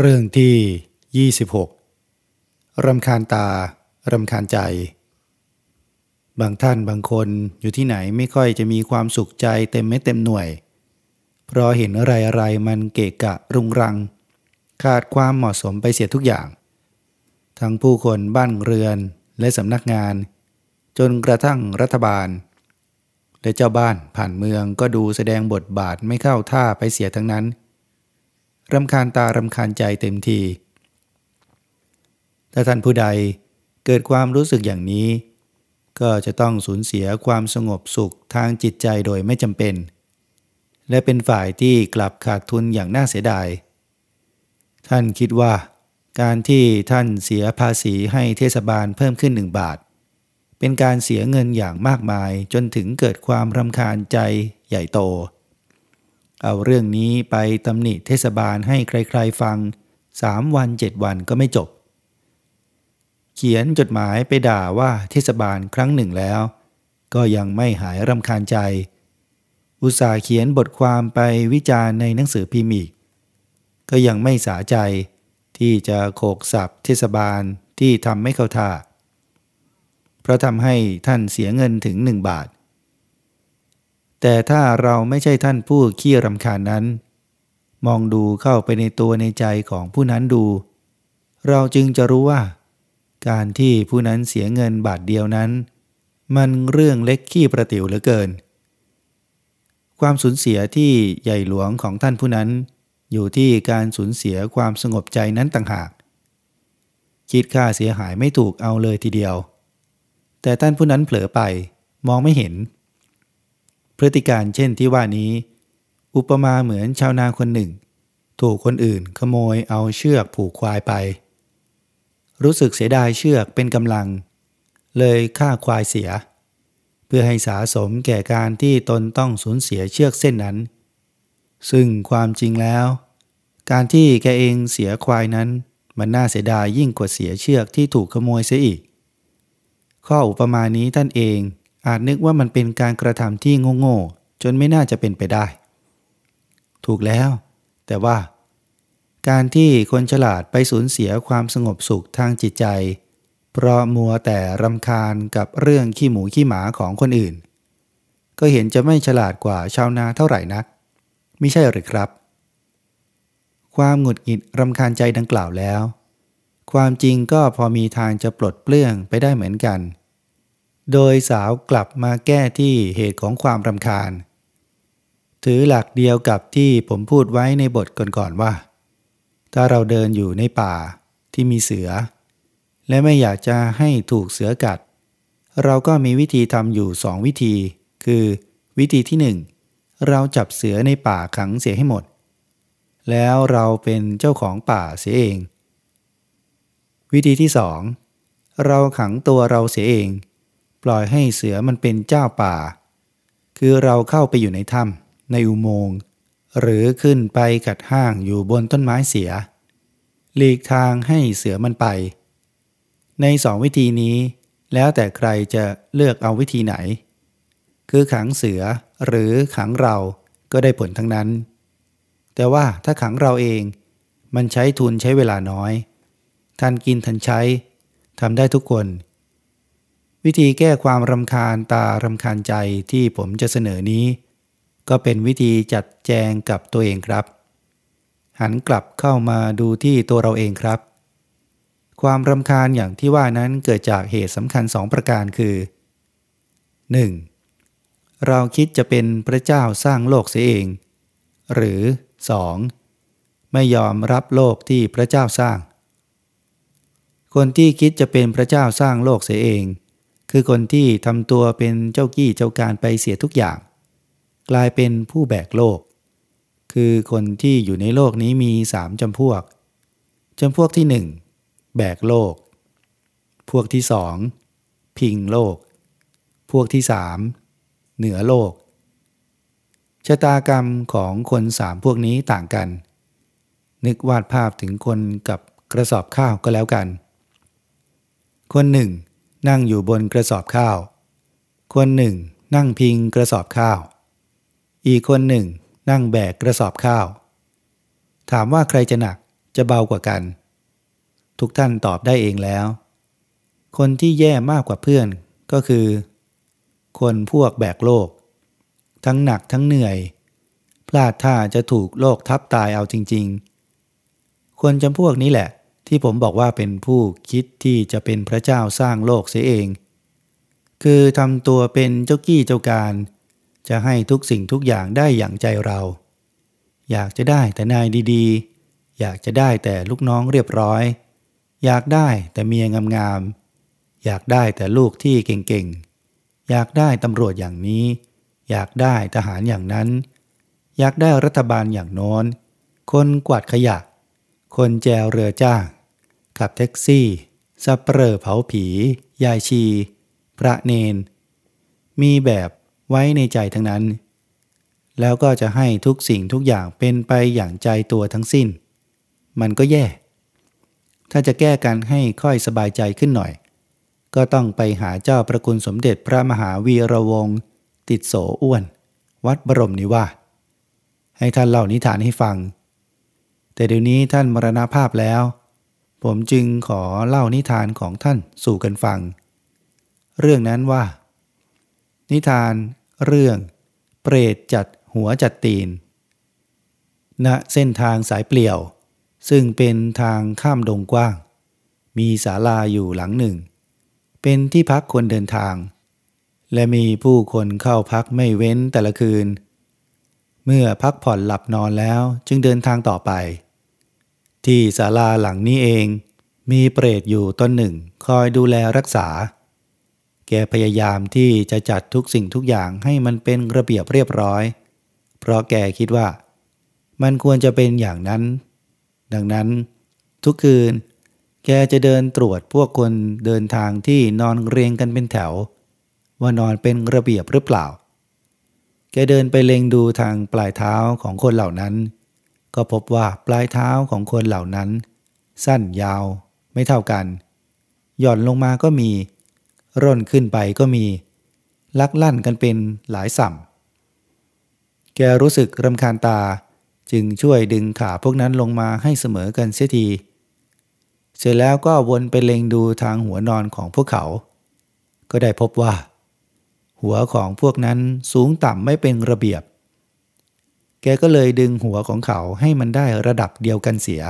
เรื่องที่ 26 รำคาญตา รำคาญใจ บางท่านบางคนอยู่ที่ไหนไม่ค่อยจะมีความสุขใจเต็มเม็ดเต็มหน่วย เพราะเห็นอะไรอะไรมันเกะกะรุงรัง ขาดความเหมาะสมไปเสียทุกอย่าง ทั้งผู้คนบ้านเรือนและสำนักงาน จนกระทั่งรัฐบาล และเจ้าบ้านผ่านเมืองก็ดูแสดงบทบาทไม่เข้าท่าไปเสียทั้งนั้น รำคาญตารำคาญใจเต็มที ถ้าท่านผู้ใดเกิดความรู้สึกอย่างนี้ ก็จะต้องสูญเสียความสงบสุขทางจิตใจโดยไม่จำเป็น และเป็นฝ่ายที่กลับขาดทุนอย่างน่าเสียดาย ท่านคิดว่า การที่ท่านเสียภาษีให้เทศบาลเพิ่มขึ้นหนึ่งบาท เป็นการเสียเงินอย่างมากมายจนถึงเกิดความรำคาญใจใหญ่โต เอาเรื่องนี้ไปตำหนิเทศบาลให้ใครๆฟังสามวันเจ็ดวันก็ไม่จบ เขียนจดหมายไปด่าว่าเทศบาลครั้งหนึ่งแล้ว ก็ยังไม่หายรำคาญใจ อุตส่าห์เขียนบทความไปวิจารณ์ในหนังสือพิมพ์อีก ก็ยังไม่สาใจที่จะโขกสับเทศบาลที่ทำไม่เข้าท่า เพราะทำให้ท่านเสียเงินถึงหนึ่งบาท แต่ถ้าเราไม่ใช่ท่านผู้ขี้รำคาญนั้น มองดูเข้าไปในตัวในใจของผู้นั้นดู เราจึงจะรู้ว่า การที่ผู้นั้นเสียเงินบาทเดียวนั้น มันเรื่องเล็กขี้ประติ๋วเหลือเกิน ความสูญเสียที่ใหญ่หลวงของท่านผู้นั้น อยู่ที่การสูญเสียความสงบใจนั้นต่างหาก คิดค่าเสียหายไม่ถูกเอาเลยทีเดียว แต่ท่านผู้นั้นเผลอไปมองไม่เห็น พฤติการเช่นที่ว่านี้ อุปมาเหมือนชาวนาคนหนึ่ง ถูกคนอื่นขโมยเอาเชือกผูกควายไป รู้สึกเสียดายเชือกเป็นกำลัง เลยฆ่าควายเสีย เพื่อให้สาสมแก่การที่ตนต้องสูญเสียเชือกเส้นนั้น ซึ่งความจริงแล้ว การที่แกเองเสียควายนั้น มันน่าเสียดายยิ่งกว่าเสียเชือกที่ถูกขโมยเสียอีก ข้ออุปมานี้ท่านเอง อาจนึกว่ามันเป็นการกระทำที่โง่ๆจนไม่น่าจะเป็นไปได้ ถูกแล้ว แต่ว่า การที่คนฉลาดไปสูญเสียความสงบสุขทางจิตใจ เพราะมัวแต่รำคาญกับเรื่องขี้หมูขี้หมาของคนอื่น ก็เห็นจะไม่ฉลาดกว่าชาวนาเท่าไหร่นัก ไม่ใช่หรือครับ ความหงุดหงิดรำคาญใจดังกล่าวแล้ว ความจริงก็พอมีทางจะปลดเปลื้องไปได้เหมือนกัน โดยสาวกลับมาแก้ที่เหตุของความรำคาญ ถือหลักเดียวกับที่ผมพูดไว้ในบทก่อนๆว่า ถ้าเราเดินอยู่ในป่าที่มีเสือ และไม่อยากจะให้ถูกเสือกัด เราก็มีวิธีทำอยู่สองวิธี คือวิธีที่หนึ่งเราจับเสือในป่าขังเสียให้หมด แล้วเราเป็นเจ้าของป่าเสียเอง วิธีที่สองเราขังตัวเราเสียเอง ปล่อยให้เสือมันเป็นเจ้าป่า คือเราเข้าไปอยู่ในถ้ำในอุโมงค์หรือขึ้นไปกัดห้างอยู่บนต้นไม้เสีย หลีกทางให้เสือมันไป ในสองวิธีนี้แล้วแต่ใครจะเลือกเอาวิธีไหน คือขังเสือหรือขังเราก็ได้ผลทั้งนั้น แต่ว่าถ้าขังเราเองมันใช้ทุนใช้เวลาน้อยท่านกินทันใช้ทำได้ทุกคน วิธีแก้ความรำคาญตารำคาญใจที่ผมจะเสนอนี้ ก็เป็นวิธีจัดแจงกับตัวเองครับ หันกลับเข้ามาดูที่ตัวเราเองครับ ความรำคาญอย่างที่ว่านั้นเกิดจากเหตุสำคัญสองประการคือ 1. เราคิดจะเป็นพระเจ้าสร้างโลกเสียเอง หรือ 2. ไม่ยอมรับโลกที่พระเจ้าสร้าง คนที่คิดจะเป็นพระเจ้าสร้างโลกเสียเอง คือคนที่ทำตัวเป็นเจ้ากี้เจ้าการไปเสียทุกอย่าง กลายเป็นผู้แบกโลก คือคนที่อยู่ในโลกนี้มีสามจำพวกจำพวกที่หนึ่งแบกโลก พวกที่สองพิงโลก พวกที่สามเหนือโลกชะตากรรมของคนสามพวกนี้ต่างกัน นึกวาดภาพถึงคนกับกระสอบข้าวก็แล้วกัน คนหนึ่ง นั่งอยู่บนกระสอบข้าว คนหนึ่ง นั่งพิงกระสอบข้าว อีกคนหนึ่ง นั่งแบกกระสอบข้าว ถามว่าใครจะหนักจะเบากว่ากัน ทุกท่านตอบได้เองแล้ว คนที่แย่มากกว่าเพื่อนก็คือ คนพวกแบกโลก ทั้งหนักทั้งเหนื่อย พลาดท่าจะถูกโลกทับตายเอาจริง ๆ คนจำพวกนี้แหละ ที่ผมบอกว่าเป็นผู้คิดที่จะเป็นพระเจ้าสร้างโลกเสียเอง คือทำตัวเป็นเจ้ากี้เจ้าการ จะให้ทุกสิ่งทุกอย่างได้อย่างใจเรา อยากจะได้แต่นายดีๆ อยากจะได้แต่ลูกน้องเรียบร้อย อยากได้แต่เมียงามๆ อยากได้แต่ลูกที่เก่งๆ อยากได้ตำรวจอย่างนี้ อยากได้ทหารอย่างนั้น อยากได้รัฐบาลอย่างโน้น คนกวาดขยะคนแจวเรือจ้าง ขับแท็กซี่สับเปลอเผาผี ยายชี พระเนน มีแบบไว้ในใจทั้งนั้น แล้วก็จะให้ทุกสิ่งทุกอย่างเป็นไปอย่างใจตัวทั้งสิ้น มันก็แย่ ถ้าจะแก้กันให้ค่อยสบายใจขึ้นหน่อย ก็ต้องไปหาเจ้าประคุณสมเด็จพระมหาวีระวงศ์ติดโสอ้วน วัดบรมนิวาสให้ท่านเล่านิทานให้ฟัง แต่เดี๋ยวนี้ท่านมรณภาพแล้ว ผมจึงขอเล่านิทานของท่านสู่กันฟัง เรื่องนั้นว่า นิทานเรื่องเปรตจัดหัวจัดตีน ณ เส้นทางสายเปลี่ยว ซึ่งเป็นทางข้ามดงกว้าง มีศาลาอยู่หลังหนึ่ง เป็นที่พักคนเดินทาง และมีผู้คนเข้าพักไม่เว้นแต่ละคืน เมื่อพักผ่อนหลับนอนแล้วจึงเดินทางต่อไป ที่ศาลาหลังนี้เอง มีเปรตอยู่ต้นหนึ่ง คอยดูแลรักษา แกพยายามที่จะจัดทุกสิ่งทุกอย่างให้มันเป็นระเบียบเรียบร้อย เพราะแกคิดว่า มันควรจะเป็นอย่างนั้น ดังนั้น ทุกคืน แกจะเดินตรวจพวกคนเดินทางที่นอนเรียงกันเป็นแถว ว่านอนเป็นระเบียบหรือเปล่า แกเดินไปเล็งดูทางปลายเท้าของคนเหล่านั้น ก็พบว่าปลายเท้าของคนเหล่านั้น สั้นยาว ไม่เท่ากัน หย่อนลงมาก็มี ร่นขึ้นไปก็มี ลักลั่นกันเป็นหลายสัมแกรู้สึกรำคาญตาจึงช่วยดึงขาพวกนั้นลงมาให้เสมอกันเสียทีเสร็จแล้วก็วนไปเล็งดูทางหัวนอนของพวกเขา ก็ได้พบว่า หัวของพวกนั้นสูงต่ำไม่เป็นระเบียบ แกก็เลยดึงหัวของเขาให้มันได้ระดับเดียวกันเสีย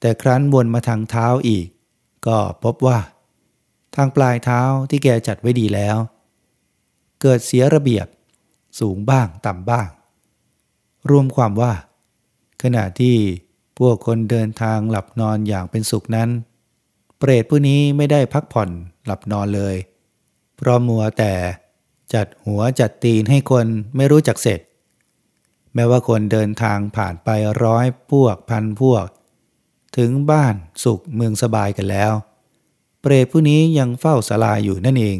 แต่ครั้นวนมาทางเท้าอีก ก็พบว่า ทางปลายเท้าที่แกจัดไว้ดีแล้ว เกิดเสียระเบียบ สูงบ้างต่ำบ้าง รวมความว่า ขณะที่พวกคนเดินทางหลับนอนอย่างเป็นสุขนั้น เปรตผู้นี้ไม่ได้พักผ่อนหลับนอนเลย เพราะมัวแต่จัดหัวจัดตีนให้คนไม่รู้จักเสร็จ แม้ว่าคนเดินทางผ่านไปร้อยพวกพันพวก ถึงบ้านสุขเมืองสบายกันแล้ว เปรตผู้นี้ยังเฝ้าสลาอยู่นั่นเอง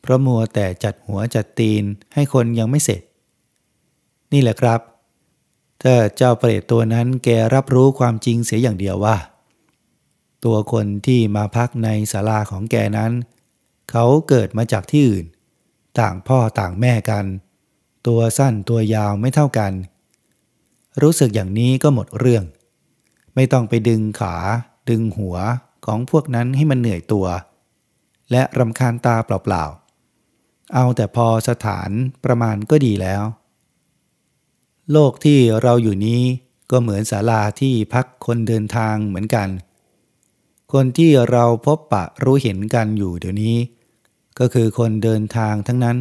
เพราะมัวแต่จัดหัวจัดตีนให้คนยังไม่เสร็จ นี่แหละครับ ถ้าเจ้าเปรตตัวนั้นแกรับรู้ความจริงเสียอย่างเดียวว่า ตัวคนที่มาพักในศาลาของแกนั้น เขาเกิดมาจากที่อื่น ต่างพ่อต่างแม่กัน ตัวสั้นตัวยาวไม่เท่ากัน รู้สึกอย่างนี้ก็หมดเรื่อง ไม่ต้องไปดึงขา ดึงหัวของพวกนั้นให้มันเหนื่อยตัว และรำคาญตาเปล่าๆ เอาแต่พอสถานประมาณก็ดีแล้ว โลกที่เราอยู่นี้ก็เหมือนศาลาที่พักคนเดินทางเหมือนกัน คนที่เราพบปะรู้เห็นกันอยู่เดี๋ยวนี้ ก็คือคนเดินทางทั้งนั้น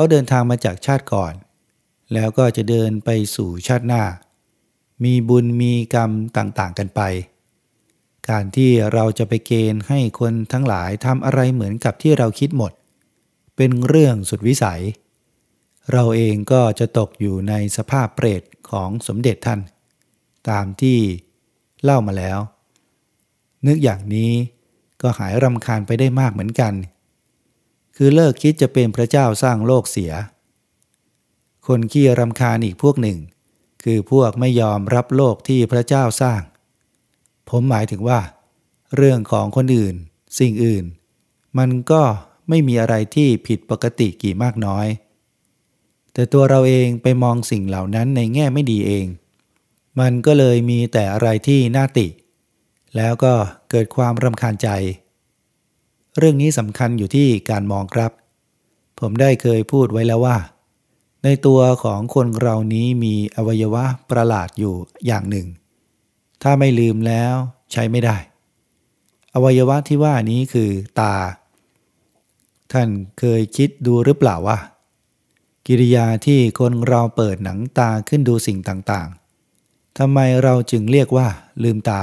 เขาเดินทางมาจากชาติก่อน แล้วก็จะเดินไปสู่ชาติหน้า มีบุญมีกรรมต่างๆกันไป การที่เราจะไปเกณฑ์ให้คนทั้งหลายทำอะไรเหมือนกับที่เราคิดหมด เป็นเรื่องสุดวิสัย เราเองก็จะตกอยู่ในสภาพเปรตของสมเด็จท่าน ตามที่เล่ามาแล้ว นึกอย่างนี้ก็หายรำคาญไปได้มากเหมือนกัน คือเลิกคิดจะเป็นพระเจ้าสร้างโลกเสีย คนขี้รำคาญอีกพวกหนึ่ง คือพวกไม่ยอมรับโลกที่พระเจ้าสร้าง ผมหมายถึงว่า เรื่องของคนอื่น สิ่งอื่น มันก็ไม่มีอะไรที่ผิดปกติกี่มากน้อย แต่ตัวเราเองไปมองสิ่งเหล่านั้นในแง่ไม่ดีเอง มันก็เลยมีแต่อะไรที่น่าติ แล้วก็เกิดความรำคาญใจ เรื่องนี้สำคัญอยู่ที่การมองครับ ผมได้เคยพูดไว้แล้วว่า ในตัวของคนเรานี้มีอวัยวะประหลาดอยู่อย่างหนึ่ง ถ้าไม่ลืมแล้วใช้ไม่ได้ อวัยวะที่ว่านี้คือตา ท่านเคยคิดดูหรือเปล่าว่า กิริยาที่คนเราเปิดหนังตาขึ้นดูสิ่งต่างๆทำไมเราจึงเรียกว่าลืมตา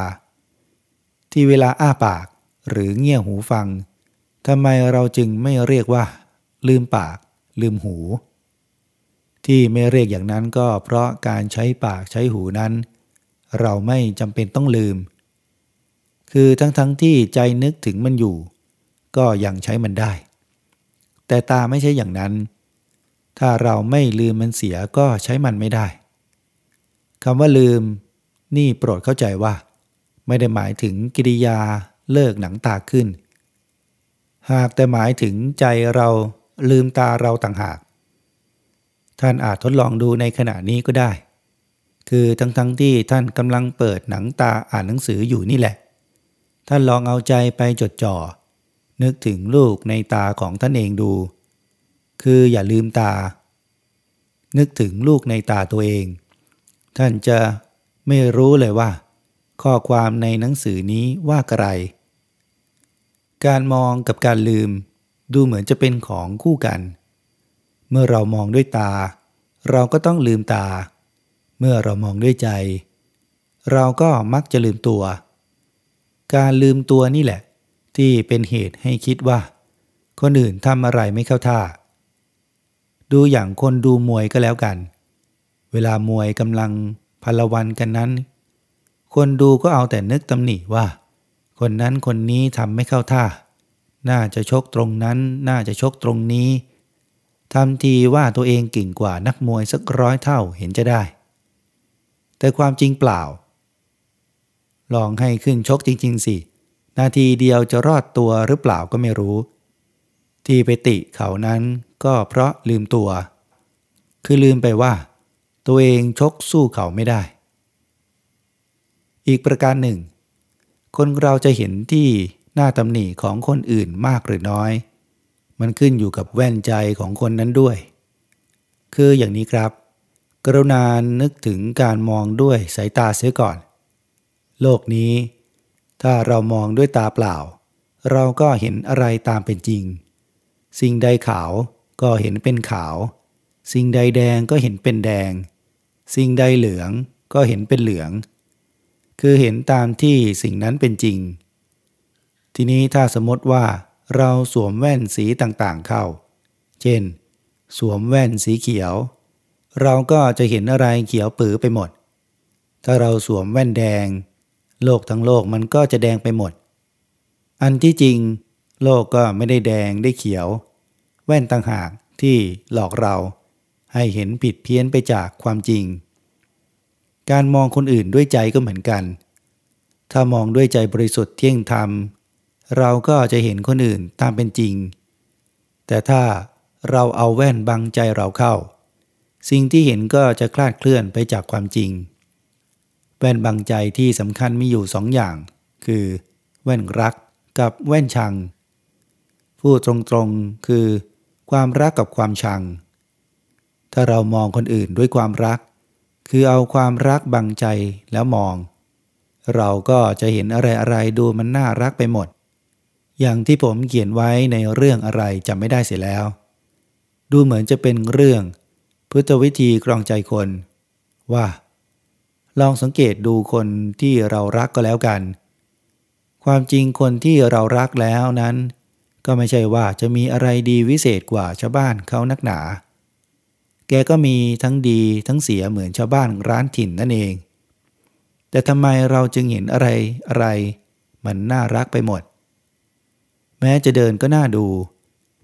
ที่เวลาอ้าปากหรือเงี่ยหูฟัง ทำไมเราจึงไม่เรียกว่า ลืมปาก ลืมหู ที่ไม่เรียกอย่างนั้นก็เพราะการใช้ปากใช้หูนั้น เราไม่จำเป็นต้องลืม คือทั้งๆทที่ใจนึกถึงมันอยู่ ก็ยังใช้มันได้ แต่ตาไม่ใช่อย่างนั้น ถ้าเราไม่ลืมมันเสียก็ใช้มันไม่ได้คำว่าลืม นี่โปรดเข้าใจว่า ไม่ได้หมายถึงกิริยาเลิกหนังตาขึ้น หากแต่หมายถึงใจเราลืมตาเราต่างหาก ท่านอาจทดลองดูในขณะนี้ก็ได้ คือทั้งๆทที่ท่านกำลังเปิดหนังตาอ่านหนังสืออยู่นี่แหละ ท่านลองเอาใจไปจดจ่อ นึกถึงลูกในตาของท่านเองดู คืออย่าลืมตา นึกถึงลูกในตาตัวเอง ท่านจะไม่รู้เลยว่า ข้อความในหนังสือนี้ว่าอะไร การมองกับการลืม ดูเหมือนจะเป็นของคู่กัน เมื่อเรามองด้วยตา เราก็ต้องลืมตา เมื่อเรามองด้วยใจ เราก็มักจะลืมตัว การลืมตัวนี่แหละ ที่เป็นเหตุให้คิดว่า คนอื่นทำอะไรไม่เข้าท่า ดูอย่างคนดูมวยก็แล้วกัน เวลามวยกำลังพลวันกันนั้น คนดูก็เอาแต่นึกตำหนิว่า คนนั้นคนนี้ทำไม่เข้าท่า น่าจะชกตรงนั้น น่าจะชกตรงนี้ทำทีว่าตัวเองเก่งกว่านักมวยสักร้อยเท่าเห็นจะได้ แต่ความจริงเปล่า ลองให้ขึ้นชกจริง ๆ สิ นาทีเดียวจะรอดตัวหรือเปล่าก็ไม่รู้ ที่ไปติเขานั้นก็เพราะลืมตัว คือลืมไปว่า ตัวเองชกสู้เขาไม่ได้ อีกประการหนึ่ง คนเราจะเห็นที่หน้าตำหนิของคนอื่นมากหรือน้อย มันขึ้นอยู่กับแว่นใจของคนนั้นด้วย คืออย่างนี้ครับ กรุณานึกถึงการมองด้วยสายตาเสียก่อน โลกนี้ ถ้าเรามองด้วยตาเปล่า เราก็เห็นอะไรตามเป็นจริง สิ่งใดขาวก็เห็นเป็นขาว สิ่งใดแดงก็เห็นเป็นแดง สิ่งใดเหลืองก็เห็นเป็นเหลือง คือเห็นตามที่สิ่งนั้นเป็นจริง ทีนี้ถ้าสมมติว่าเราสวมแว่นสีต่างๆเข้า เช่น สวมแว่นสีเขียว เราก็จะเห็นอะไรเขียวปื้อไปหมด ถ้าเราสวมแว่นแดง โลกทั้งโลกมันก็จะแดงไปหมด อันที่จริง โลกก็ไม่ได้แดงได้เขียว แว่นต่างหากที่หลอกเราให้เห็นผิดเพี้ยนไปจากความจริง การมองคนอื่นด้วยใจก็เหมือนกัน ถ้ามองด้วยใจบริสุทธิ์เที่ยงธรรม เราก็จะเห็นคนอื่นตามเป็นจริง แต่ถ้าเราเอาแว่นบังใจเราเข้า สิ่งที่เห็นก็จะคลาดเคลื่อนไปจากความจริง แว่นบังใจที่สำคัญมีอยู่สองอย่าง คือ แว่นรักกับแว่นชัง พูดตรงๆคือ ความรักกับความชัง ถ้าเรามองคนอื่นด้วยความรัก คือเอาความรักบังใจแล้วมอง เราก็จะเห็นอะไรๆดูมันน่ารักไปหมด อย่างที่ผมเขียนไว้ในเรื่องอะไรจำไม่ได้เสียแล้ว ดูเหมือนจะเป็นเรื่อง พุทธวิธีกรองใจคน ว่า ลองสังเกตดูคนที่เรารักก็แล้วกัน ความจริงคนที่เรารักแล้วนั้น ก็ไม่ใช่ว่าจะมีอะไรดีวิเศษกว่าชาวบ้านเขานักหนา แกก็มีทั้งดีทั้งเสียเหมือนชาวบ้านร้านถิ่นนั่นเอง แต่ทำไมเราจึงเห็นอะไรอะไร มันน่ารักไปหมด แม้จะเดินก็น่าดู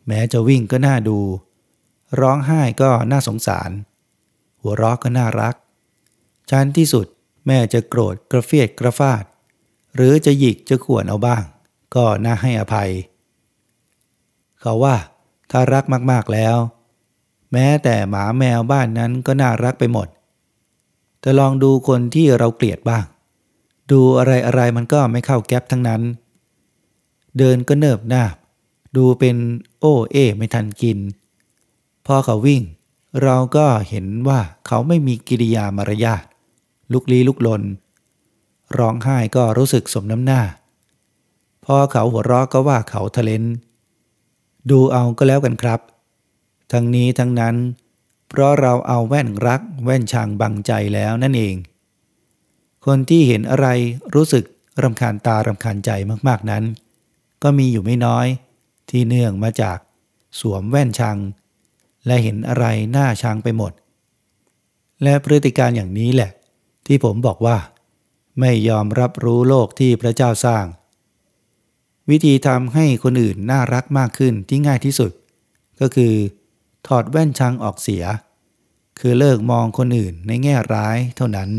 แม้จะวิ่งก็น่าดู ร้องไห้ก็น่าสงสาร หัวเราะก็น่ารัก ชั้นที่สุดแม่จะโกรธกระเฟียดกระฟาด หรือจะหยิกจะข่วนเอาบ้าง ก็น่าให้อภัย เขาว่าถ้ารักมากๆแล้ว แม้แต่หมาแมวบ้านนั้นก็น่ารักไปหมด แต่ลองดูคนที่เราเกลียดบ้าง ดูอะไรอะไรมันก็ไม่เข้าแก๊ปทั้งนั้น เดินก็เนิบนาบ ดูเป็นโอ้เอไม่ทันกิน พอเขาวิ่ง เราก็เห็นว่าเขาไม่มีกิริยามารยาทลุกลี้ลุกลน ร้องไห้ก็รู้สึกสมน้ำหน้า พอเขาหัวเราะก็ว่าเขาทะเลนดูเอาก็แล้วกันครับ ทั้งนี้ทั้งนั้น เพราะเราเอาแว่นรักแว่นชังบังใจแล้วนั่นเอง คนที่เห็นอะไรรู้สึกรำคาญตารำคาญใจมากๆนั้น ก็มีอยู่ไม่น้อย ที่เนื่องมาจากสวมแว่นชัง และเห็นอะไรหน้าชังไปหมด และพฤติการอย่างนี้แหละ ที่ผมบอกว่า ไม่ยอมรับรู้โลกที่พระเจ้าสร้าง วิธีทำให้คนอื่นน่ารักมากขึ้นที่ง่ายที่สุด ก็คือ ถอดแว่นชังออกเสีย คือเลิกมองคนอื่นในแง่ร้ายเท่านั้น